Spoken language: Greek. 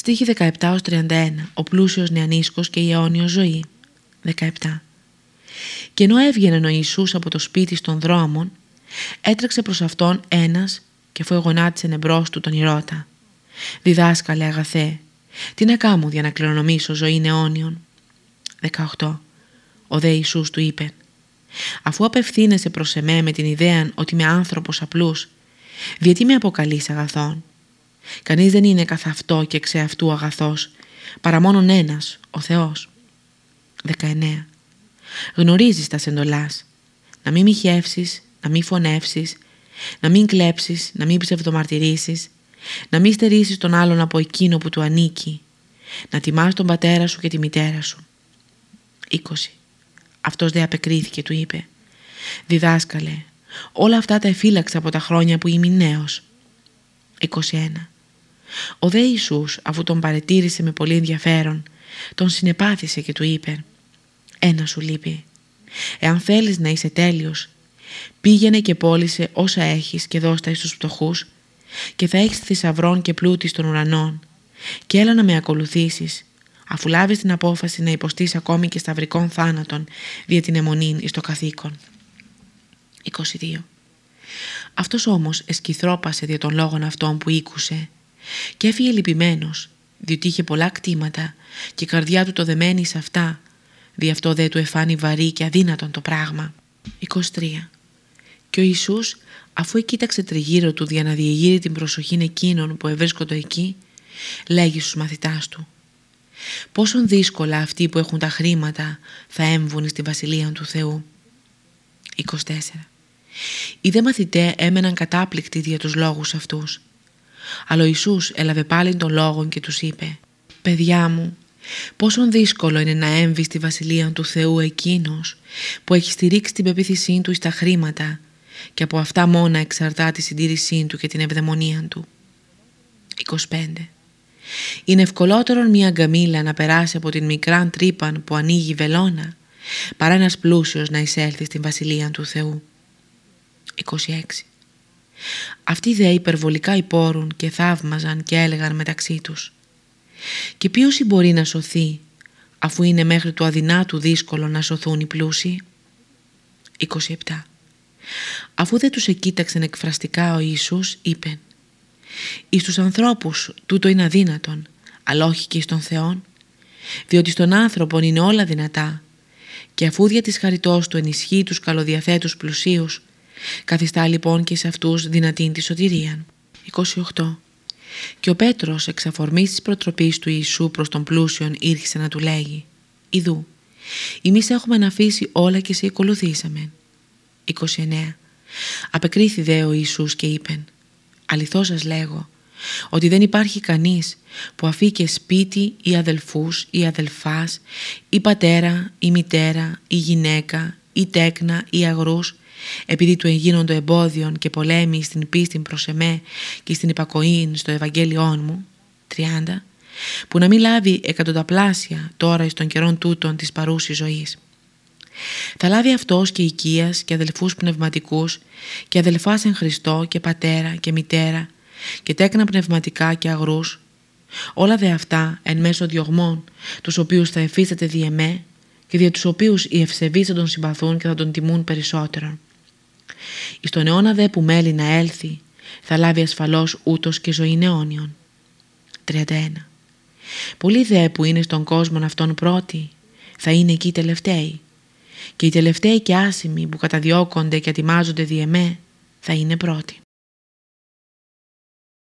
Στίχη 17-31 Ο πλούσιος νεανίσκος και η αιώνιος ζωή. 17 Και ενώ έβγαινε ο Ιησούς από το σπίτι στον δρόμων έτρεξε προς αυτόν ένας και αφού εγωνάτισε εμπρός του τον ηρώτα. «Διδάσκαλε αγαθέ, τι να κάμω για να κληρονομήσω ζωή αιώνιον» 18 Ο δε Ιησούς του είπε «Αφού απευθύνεσαι προς εμέ με την ιδέα ότι είμαι άνθρωπος απλούς, γιατί με αποκαλείς αγαθόν» Κανείς δεν είναι καθ' αυτό και ξε αυτού αγαθός, παρά μόνον ένας, ο Θεός. 19. Γνωρίζεις τα σεντολάς, να μην μοιχεύσεις, να μην φωνεύσεις, να μην κλέψεις, να μην ψευδομαρτυρήσεις, να μην στερήσεις τον άλλον από εκείνο που του ανήκει, να τιμάς τον πατέρα σου και τη μητέρα σου. 20. Αυτός δεν απεκρίθηκε, του είπε. Διδάσκαλε, όλα αυτά τα εφύλαξα από τα χρόνια που είμαι νέος. 21. Ο δε Ιησούς αφού τον παρετήρησε με πολύ ενδιαφέρον τον συνεπάθησε και του είπε «Ένα σου λείπει. Εάν θέλεις να είσαι τέλειος πήγαινε και πώλησε όσα έχεις και δώστα στους πτωχούς και θα έχεις θησαυρών και πλούτη στον ουρανών και έλα να με ακολουθήσεις αφού λάβεις την απόφαση να υποστείς ακόμη και σταυρικών θάνατων δια την αιμονή εις το καθήκον. 22. Αυτός όμως εσκυθρόπασε δια των λόγων αυτών που ήκουσε και έφυγε λυπημένος, διότι είχε πολλά κτήματα και η καρδιά του το δεμένη σε αυτά, δι' αυτό δεν του εφάνει βαρύ και αδύνατον το πράγμα. 23. Και ο Ιησούς, αφού κοίταξε τριγύρω του για να διεγείρει την προσοχή εκείνων που ευρίσκονται εκεί, λέγει στους μαθητάς του «Πόσον δύσκολα αυτοί που έχουν τα χρήματα θα έμβουν στη Βασιλεία του Θεού». 24. Οι δε μαθητέ έμεναν κατάπληκτοι για τους λόγους αυτούς αλλά ο Ιησούς έλαβε πάλι τον λόγο και τους είπε «Παιδιά μου, πόσο δύσκολο είναι να έμβει στη Βασιλεία του Θεού εκείνος που έχει στηρίξει την πεποίθησή του στα χρήματα και από αυτά μόνα εξαρτά τη συντήρησή του και την ευδαιμονία του». 25. Είναι ευκολότερο μια γκαμίλα να περάσει από την μικρά τρύπα που ανοίγει βελόνα παρά ένας πλούσιος να εισέλθει στην Βασιλεία του Θεού. 26. Αυτοί δε υπερβολικά υπόρουν και θαύμαζαν και έλεγαν μεταξύ τους «Και ποιος μπορεί να σωθεί αφού είναι μέχρι του αδυνάτου δύσκολο να σωθούν οι πλούσιοι» 27 Αφού δεν τους εκοίταξαν εκφραστικά ο Ιησούς είπε «Εις τους ανθρώπους τούτο είναι αδύνατον αλλά όχι και εις τον Θεόν διότι στον άνθρωπο είναι όλα δυνατά και αφού δια της χαριτός του ενισχύει τους καλοδιαθέτους πλουσίους Καθιστά λοιπόν και σε αυτούς δυνατήν τη σωτηρία. 28. Και ο Πέτρος εξ αφορμής της προτροπής του Ιησού προς τον πλούσιον ήρχισε να του λέγει «Ιδού, εμείς έχουμε να αφήσει όλα και σε ακολουθήσαμε». 29. Απεκρίθη δε ο Ιησούς και είπεν «Αληθώς σας λέγω, ότι δεν υπάρχει κανείς που αφήκε σπίτι ή αδελφούς ή αδελφάς ή πατέρα ή μητέρα ή γυναίκα ή τέκνα ή αγρούς επειδή του εγίνοντο εμπόδιον και πολέμοι στην πίστη προς εμέ και στην υπακοή στο Ευαγγέλιόν μου, 30, που να μην λάβει εκατονταπλάσια τώρα εις των καιρών τούτων της παρούσης ζωής. Θα λάβει αυτός και οικίας και αδελφούς πνευματικούς και αδελφάς εν Χριστώ και πατέρα και μητέρα και τέκνα πνευματικά και αγρούς, όλα δε αυτά εν μέσω διωγμών, τους οποίους θα εφίσταται δι' εμέ και δια τους οποίους οι ευσεβείς θα τον συμπαθούν και θα τον τιμούν περισσότερον. Εις τον αιώνα δε που μέλει να έλθει, θα λάβει ασφαλώς ούτως και ζωή αιώνιον. 31. Πολλοί δε που είναι στον κόσμο αυτόν πρώτοι, θα είναι εκεί οι τελευταίοι. Και οι τελευταίοι και άσημοι που καταδιώκονται και ετοιμάζονται δι' εμέ, θα είναι πρώτοι.